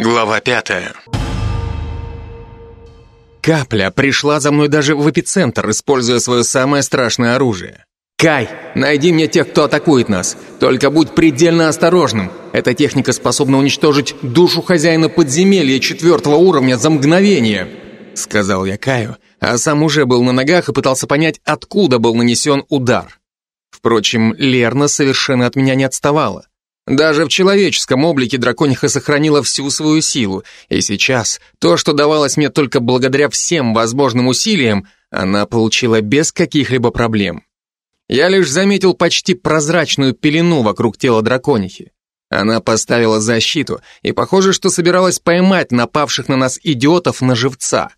Глава пятая. Капля пришла за мной даже в эпицентр, используя свое самое страшное оружие. «Кай, найди мне тех, кто атакует нас. Только будь предельно осторожным. Эта техника способна уничтожить душу хозяина подземелья четвертого уровня за мгновение», — сказал я Каю, а сам уже был на ногах и пытался понять, откуда был нанесен удар. Впрочем, Лерна совершенно от меня не отставала. Даже в человеческом облике дракониха сохранила всю свою силу, и сейчас то, что давалось мне только благодаря всем возможным усилиям, она получила без каких-либо проблем. Я лишь заметил почти прозрачную пелену вокруг тела драконихи. Она поставила защиту и, похоже, что собиралась поймать напавших на нас идиотов на живца.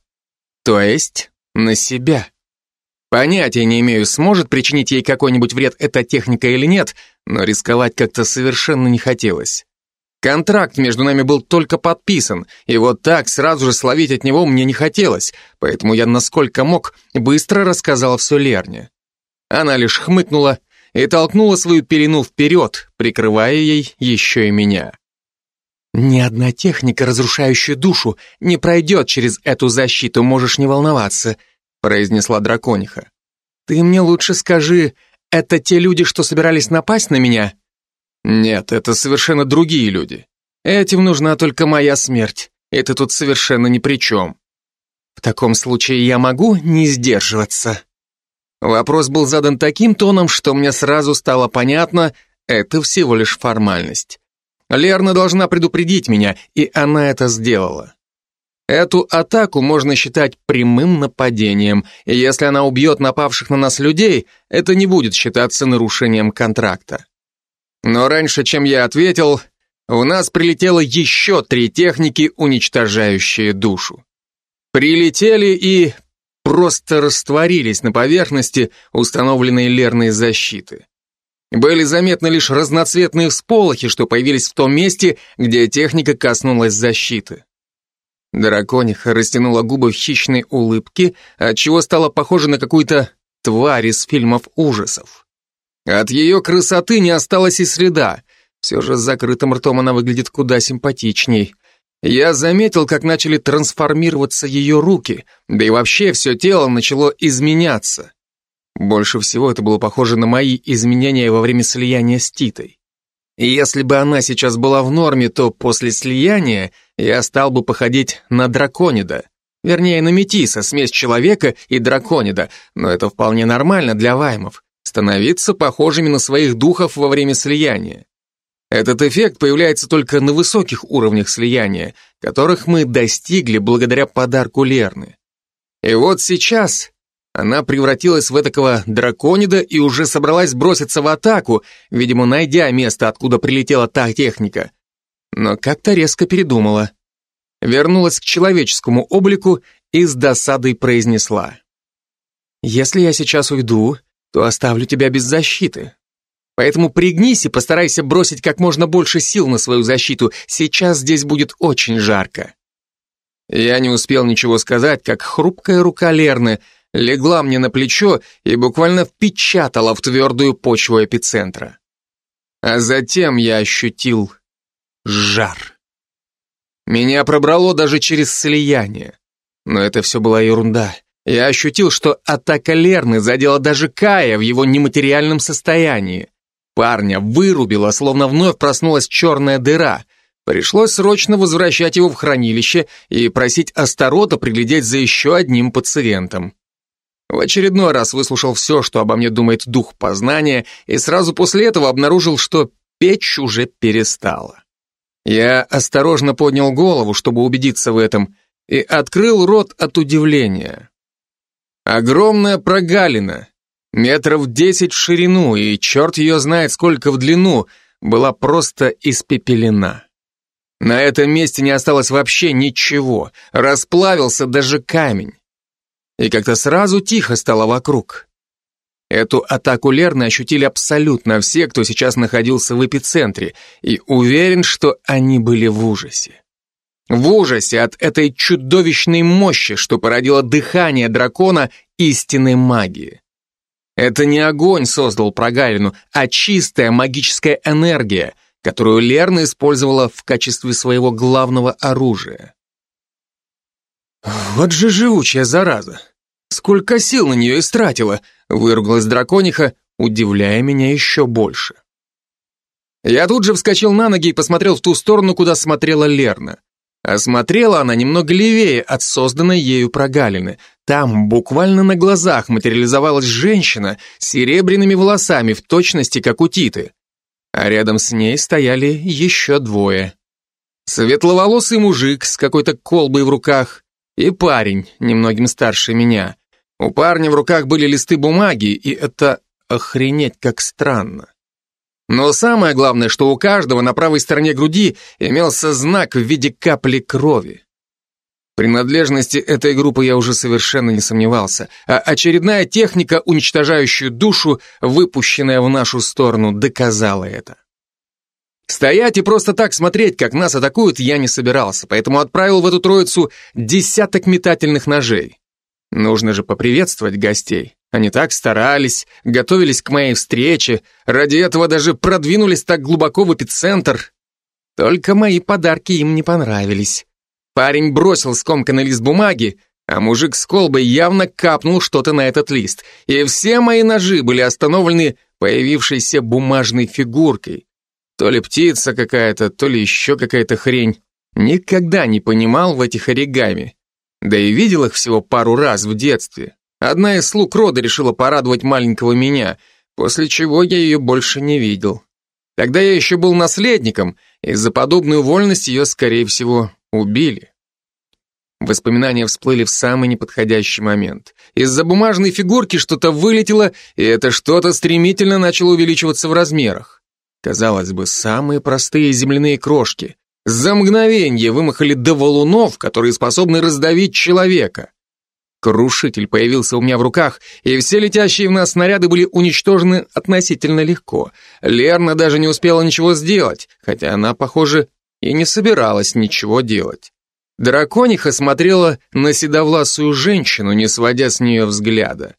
То есть на себя. Понятия не имею, сможет причинить ей какой-нибудь вред эта техника или нет, но рисковать как-то совершенно не хотелось. Контракт между нами был только подписан, и вот так сразу же словить от него мне не хотелось, поэтому я насколько мог быстро рассказал все Лерне. Она лишь хмыкнула и толкнула свою пелену вперед, прикрывая ей еще и меня. «Ни одна техника, разрушающая душу, не пройдет через эту защиту, можешь не волноваться», произнесла дракониха. «Ты мне лучше скажи, это те люди, что собирались напасть на меня?» «Нет, это совершенно другие люди. Этим нужна только моя смерть, ты тут совершенно ни при чем». «В таком случае я могу не сдерживаться?» Вопрос был задан таким тоном, что мне сразу стало понятно, это всего лишь формальность. Лерна должна предупредить меня, и она это сделала. Эту атаку можно считать прямым нападением, и если она убьет напавших на нас людей, это не будет считаться нарушением контракта. Но раньше, чем я ответил, у нас прилетело еще три техники, уничтожающие душу. Прилетели и просто растворились на поверхности установленной Лерной защиты. Были заметны лишь разноцветные всполохи, что появились в том месте, где техника коснулась защиты. Дракониха растянула губы в хищной улыбке, отчего стала похожа на какую-то тварь из фильмов ужасов. От ее красоты не осталось и следа. Все же с закрытым ртом она выглядит куда симпатичней. Я заметил, как начали трансформироваться ее руки, да и вообще все тело начало изменяться. Больше всего это было похоже на мои изменения во время слияния с Титой. И если бы она сейчас была в норме, то после слияния я стал бы походить на драконида. Вернее, на метиса, смесь человека и драконида, но это вполне нормально для ваймов, становиться похожими на своих духов во время слияния. Этот эффект появляется только на высоких уровнях слияния, которых мы достигли благодаря подарку Лерны. И вот сейчас она превратилась в этакого драконида и уже собралась броситься в атаку, видимо, найдя место, откуда прилетела та техника. Но как-то резко передумала. Вернулась к человеческому облику и с досадой произнесла. «Если я сейчас уйду, то оставлю тебя без защиты. Поэтому пригнись и постарайся бросить как можно больше сил на свою защиту. Сейчас здесь будет очень жарко». Я не успел ничего сказать, как хрупкая рука Лерны – легла мне на плечо и буквально впечатала в твердую почву эпицентра. А затем я ощутил жар. Меня пробрало даже через слияние. Но это все была ерунда. Я ощутил, что атака Лерны задела даже Кая в его нематериальном состоянии. Парня вырубила, словно вновь проснулась черная дыра. Пришлось срочно возвращать его в хранилище и просить Астарота приглядеть за еще одним пациентом. В очередной раз выслушал все, что обо мне думает дух познания, и сразу после этого обнаружил, что печь уже перестала. Я осторожно поднял голову, чтобы убедиться в этом, и открыл рот от удивления. Огромная прогалина, метров десять в ширину, и черт ее знает сколько в длину, была просто испепелена. На этом месте не осталось вообще ничего, расплавился даже камень и как-то сразу тихо стало вокруг. Эту атаку Лерны ощутили абсолютно все, кто сейчас находился в эпицентре, и уверен, что они были в ужасе. В ужасе от этой чудовищной мощи, что породило дыхание дракона истинной магии. Это не огонь создал прогалину, а чистая магическая энергия, которую Лерна использовала в качестве своего главного оружия. «Вот же живучая зараза! Сколько сил на нее истратила!» выругалась дракониха, удивляя меня еще больше. Я тут же вскочил на ноги и посмотрел в ту сторону, куда смотрела Лерна. Осмотрела она немного левее от созданной ею прогалины. Там буквально на глазах материализовалась женщина с серебряными волосами в точности, как у Титы. А рядом с ней стояли еще двое. Светловолосый мужик с какой-то колбой в руках и парень, немногим старше меня. У парня в руках были листы бумаги, и это охренеть как странно. Но самое главное, что у каждого на правой стороне груди имелся знак в виде капли крови. Принадлежности этой группы я уже совершенно не сомневался, а очередная техника, уничтожающая душу, выпущенная в нашу сторону, доказала это. Стоять и просто так смотреть, как нас атакуют, я не собирался, поэтому отправил в эту троицу десяток метательных ножей. Нужно же поприветствовать гостей. Они так старались, готовились к моей встрече, ради этого даже продвинулись так глубоко в эпицентр. Только мои подарки им не понравились. Парень бросил скомканный лист бумаги, а мужик с колбой явно капнул что-то на этот лист, и все мои ножи были остановлены появившейся бумажной фигуркой. То ли птица какая-то, то ли еще какая-то хрень. Никогда не понимал в этих оригами. Да и видел их всего пару раз в детстве. Одна из слуг рода решила порадовать маленького меня, после чего я ее больше не видел. Тогда я еще был наследником, и за подобную вольность ее, скорее всего, убили. Воспоминания всплыли в самый неподходящий момент. Из-за бумажной фигурки что-то вылетело, и это что-то стремительно начало увеличиваться в размерах. Казалось бы, самые простые земляные крошки. За мгновение вымахали до валунов, которые способны раздавить человека. Крушитель появился у меня в руках, и все летящие в нас снаряды были уничтожены относительно легко. Лерна даже не успела ничего сделать, хотя она, похоже, и не собиралась ничего делать. Дракониха смотрела на седовласую женщину, не сводя с нее взгляда.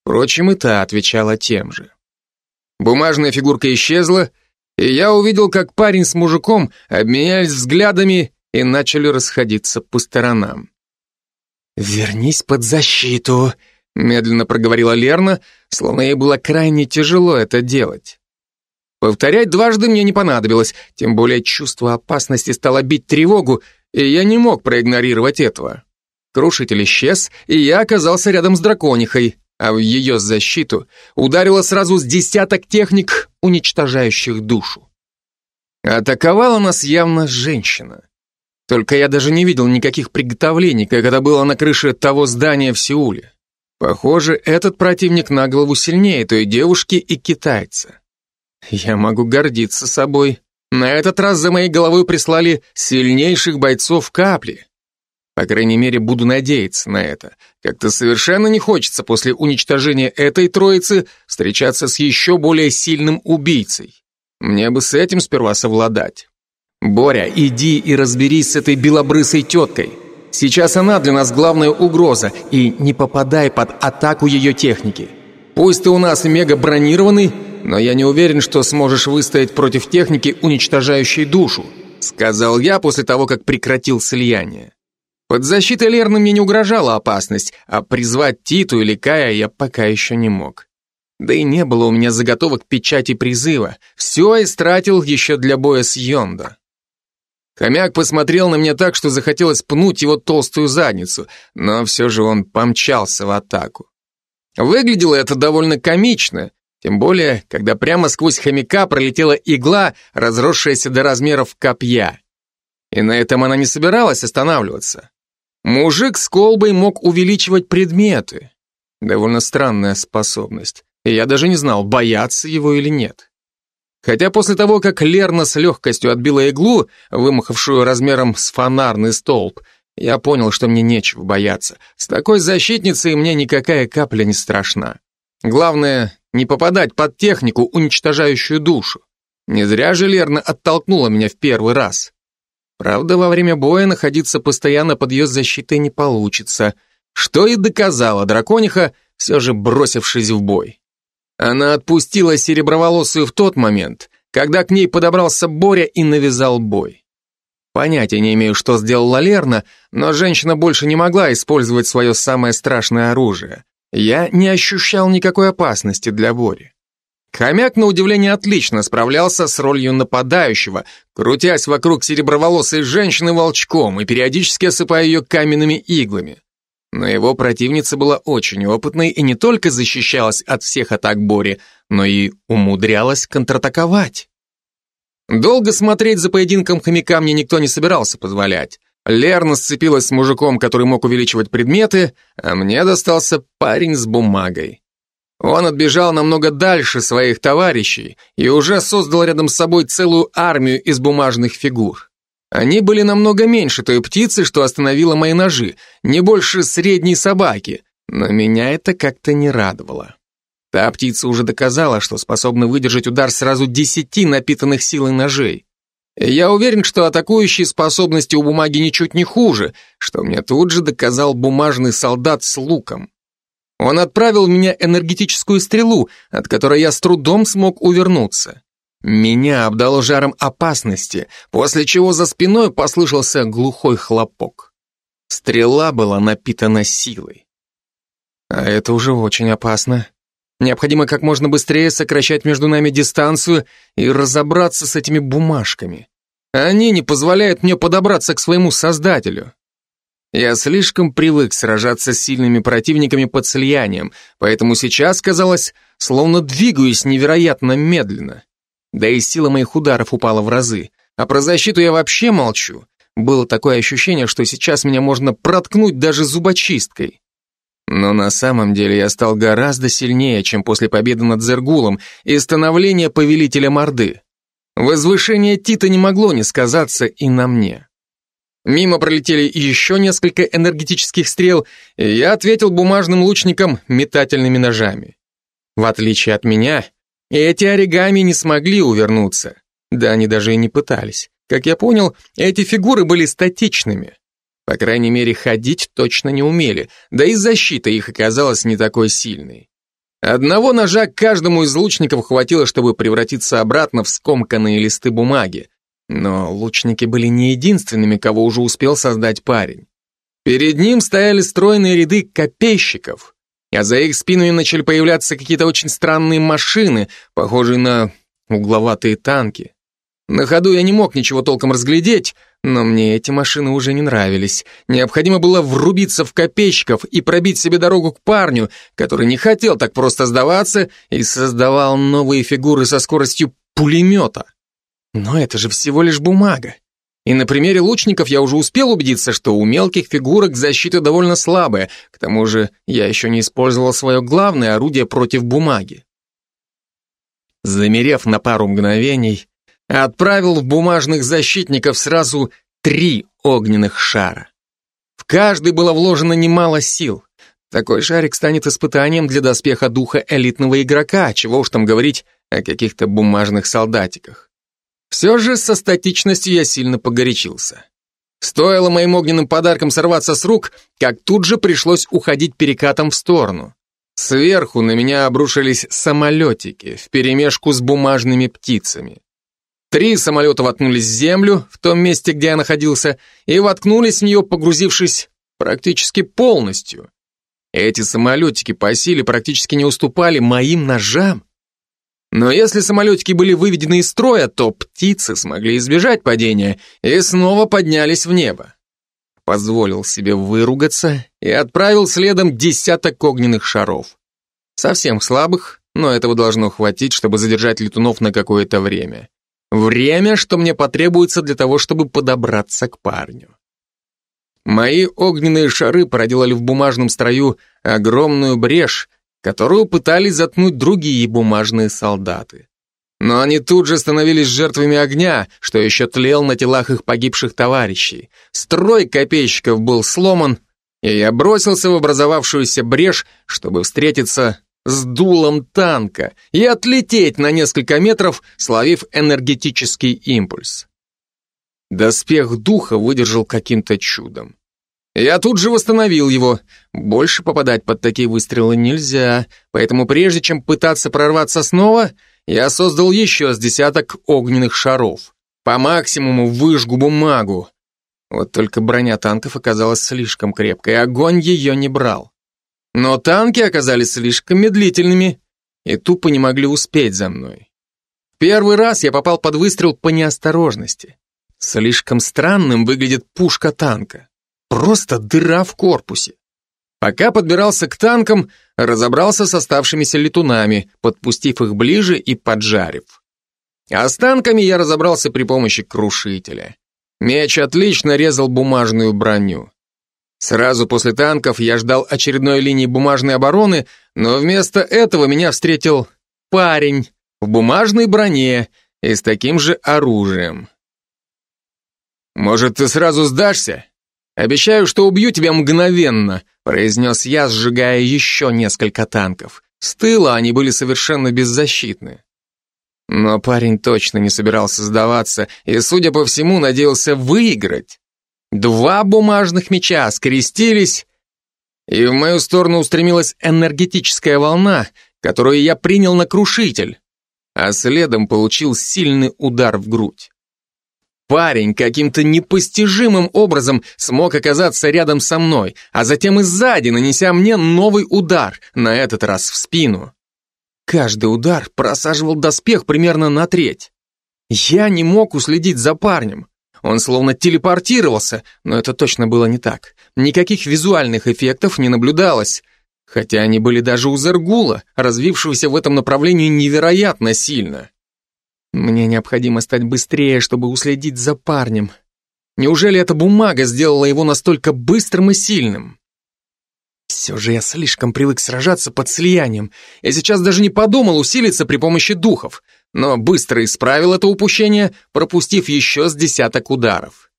Впрочем, и та отвечала тем же. Бумажная фигурка исчезла, и я увидел, как парень с мужиком обменялись взглядами и начали расходиться по сторонам. «Вернись под защиту», — медленно проговорила Лерна, словно ей было крайне тяжело это делать. Повторять дважды мне не понадобилось, тем более чувство опасности стало бить тревогу, и я не мог проигнорировать этого. Крушитель исчез, и я оказался рядом с драконихой, а в ее защиту ударило сразу с десяток техник, уничтожающих душу. Атаковала нас явно женщина. Только я даже не видел никаких приготовлений, как это было на крыше того здания в Сеуле. Похоже, этот противник на голову сильнее той девушки и китайца. Я могу гордиться собой. На этот раз за моей головой прислали сильнейших бойцов капли. По крайней мере, буду надеяться на это. Как-то совершенно не хочется после уничтожения этой троицы встречаться с еще более сильным убийцей. Мне бы с этим сперва совладать. «Боря, иди и разберись с этой белобрысой теткой. Сейчас она для нас главная угроза, и не попадай под атаку ее техники. Пусть ты у нас мега бронированный, но я не уверен, что сможешь выстоять против техники, уничтожающей душу», сказал я после того, как прекратил слияние. Под защитой Лерны мне не угрожала опасность, а призвать Титу или Кая я пока еще не мог. Да и не было у меня заготовок печати призыва. Все истратил еще для боя с Йондо. Хомяк посмотрел на меня так, что захотелось пнуть его толстую задницу, но все же он помчался в атаку. Выглядело это довольно комично, тем более, когда прямо сквозь хомяка пролетела игла, разросшаяся до размеров копья. И на этом она не собиралась останавливаться. Мужик с колбой мог увеличивать предметы. Довольно странная способность, я даже не знал, бояться его или нет. Хотя после того, как Лерна с легкостью отбила иглу, вымахавшую размером с фонарный столб, я понял, что мне нечего бояться. С такой защитницей мне никакая капля не страшна. Главное, не попадать под технику, уничтожающую душу. Не зря же Лерна оттолкнула меня в первый раз. Правда, во время боя находиться постоянно под ее защитой не получится, что и доказала дракониха, все же бросившись в бой. Она отпустила сереброволосую в тот момент, когда к ней подобрался Боря и навязал бой. Понятия не имею, что сделала Лерна, но женщина больше не могла использовать свое самое страшное оружие. Я не ощущал никакой опасности для Бори. Хомяк, на удивление, отлично справлялся с ролью нападающего, крутясь вокруг сереброволосой женщины волчком и периодически осыпая ее каменными иглами. Но его противница была очень опытной и не только защищалась от всех атак Бори, но и умудрялась контратаковать. Долго смотреть за поединком хомяка мне никто не собирался позволять. Лерна сцепилась с мужиком, который мог увеличивать предметы, а мне достался парень с бумагой. Он отбежал намного дальше своих товарищей и уже создал рядом с собой целую армию из бумажных фигур. Они были намного меньше той птицы, что остановила мои ножи, не больше средней собаки, но меня это как-то не радовало. Та птица уже доказала, что способна выдержать удар сразу десяти напитанных силой ножей. Я уверен, что атакующие способности у бумаги ничуть не хуже, что мне тут же доказал бумажный солдат с луком. Он отправил меня энергетическую стрелу, от которой я с трудом смог увернуться. Меня обдало жаром опасности, после чего за спиной послышался глухой хлопок. Стрела была напитана силой. А это уже очень опасно. Необходимо как можно быстрее сокращать между нами дистанцию и разобраться с этими бумажками. Они не позволяют мне подобраться к своему создателю. Я слишком привык сражаться с сильными противниками под слиянием, поэтому сейчас, казалось, словно двигаюсь невероятно медленно. Да и сила моих ударов упала в разы. А про защиту я вообще молчу. Было такое ощущение, что сейчас меня можно проткнуть даже зубочисткой. Но на самом деле я стал гораздо сильнее, чем после победы над Зергулом и становления повелителя Морды. Возвышение Тита не могло не сказаться и на мне. Мимо пролетели еще несколько энергетических стрел, и я ответил бумажным лучникам метательными ножами. В отличие от меня, эти оригами не смогли увернуться. Да они даже и не пытались. Как я понял, эти фигуры были статичными. По крайней мере, ходить точно не умели, да и защита их оказалась не такой сильной. Одного ножа каждому из лучников хватило, чтобы превратиться обратно в скомканные листы бумаги. Но лучники были не единственными, кого уже успел создать парень. Перед ним стояли стройные ряды копейщиков, а за их спинами начали появляться какие-то очень странные машины, похожие на угловатые танки. На ходу я не мог ничего толком разглядеть, но мне эти машины уже не нравились. Необходимо было врубиться в копейщиков и пробить себе дорогу к парню, который не хотел так просто сдаваться и создавал новые фигуры со скоростью пулемета. Но это же всего лишь бумага. И на примере лучников я уже успел убедиться, что у мелких фигурок защита довольно слабая, к тому же я еще не использовал свое главное орудие против бумаги. Замерев на пару мгновений, отправил в бумажных защитников сразу три огненных шара. В каждый было вложено немало сил. Такой шарик станет испытанием для доспеха духа элитного игрока, чего уж там говорить о каких-то бумажных солдатиках. Все же со статичностью я сильно погорячился. Стоило моим огненным подаркам сорваться с рук, как тут же пришлось уходить перекатом в сторону. Сверху на меня обрушились самолетики вперемешку с бумажными птицами. Три самолета воткнулись в землю, в том месте, где я находился, и воткнулись в нее, погрузившись практически полностью. Эти самолетики по силе практически не уступали моим ножам. Но если самолетики были выведены из строя, то птицы смогли избежать падения и снова поднялись в небо. Позволил себе выругаться и отправил следом десяток огненных шаров. Совсем слабых, но этого должно хватить, чтобы задержать летунов на какое-то время. Время, что мне потребуется для того, чтобы подобраться к парню. Мои огненные шары проделали в бумажном строю огромную брешь, которую пытались заткнуть другие бумажные солдаты. Но они тут же становились жертвами огня, что еще тлел на телах их погибших товарищей. Строй копейщиков был сломан, и я бросился в образовавшуюся брешь, чтобы встретиться с дулом танка и отлететь на несколько метров, словив энергетический импульс. Доспех духа выдержал каким-то чудом. Я тут же восстановил его. Больше попадать под такие выстрелы нельзя, поэтому прежде чем пытаться прорваться снова, я создал еще с десяток огненных шаров. По максимуму выжгу бумагу. Вот только броня танков оказалась слишком крепкой, огонь ее не брал. Но танки оказались слишком медлительными и тупо не могли успеть за мной. Первый раз я попал под выстрел по неосторожности. Слишком странным выглядит пушка танка. Просто дыра в корпусе. Пока подбирался к танкам, разобрался с оставшимися летунами, подпустив их ближе и поджарив. А с танками я разобрался при помощи крушителя. Меч отлично резал бумажную броню. Сразу после танков я ждал очередной линии бумажной обороны, но вместо этого меня встретил парень в бумажной броне и с таким же оружием. «Может, ты сразу сдашься? Обещаю, что убью тебя мгновенно», произнес я, сжигая еще несколько танков. С тыла они были совершенно беззащитны. Но парень точно не собирался сдаваться и, судя по всему, надеялся выиграть. Два бумажных меча скрестились, и в мою сторону устремилась энергетическая волна, которую я принял на крушитель а следом получил сильный удар в грудь. Парень каким-то непостижимым образом смог оказаться рядом со мной, а затем и сзади, нанеся мне новый удар, на этот раз в спину. Каждый удар просаживал доспех примерно на треть. Я не мог уследить за парнем. Он словно телепортировался, но это точно было не так. Никаких визуальных эффектов не наблюдалось, Хотя они были даже у Зергула, развившегося в этом направлении невероятно сильно. Мне необходимо стать быстрее, чтобы уследить за парнем. Неужели эта бумага сделала его настолько быстрым и сильным? Все же я слишком привык сражаться под слиянием. Я сейчас даже не подумал усилиться при помощи духов, но быстро исправил это упущение, пропустив еще с десяток ударов.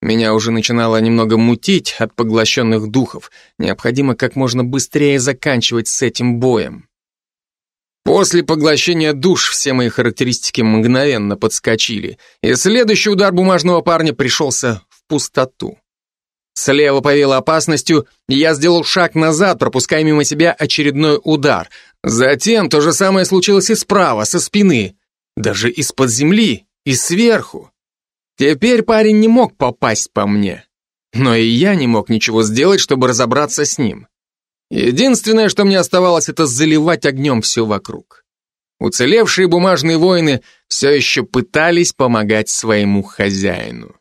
Меня уже начинало немного мутить от поглощенных духов. Необходимо как можно быстрее заканчивать с этим боем. После поглощения душ все мои характеристики мгновенно подскочили, и следующий удар бумажного парня пришелся в пустоту. Слева повело опасностью, я сделал шаг назад, пропуская мимо себя очередной удар. Затем то же самое случилось и справа, со спины, даже из-под земли и сверху. Теперь парень не мог попасть по мне. Но и я не мог ничего сделать, чтобы разобраться с ним. Единственное, что мне оставалось, это заливать огнем все вокруг. Уцелевшие бумажные воины все еще пытались помогать своему хозяину.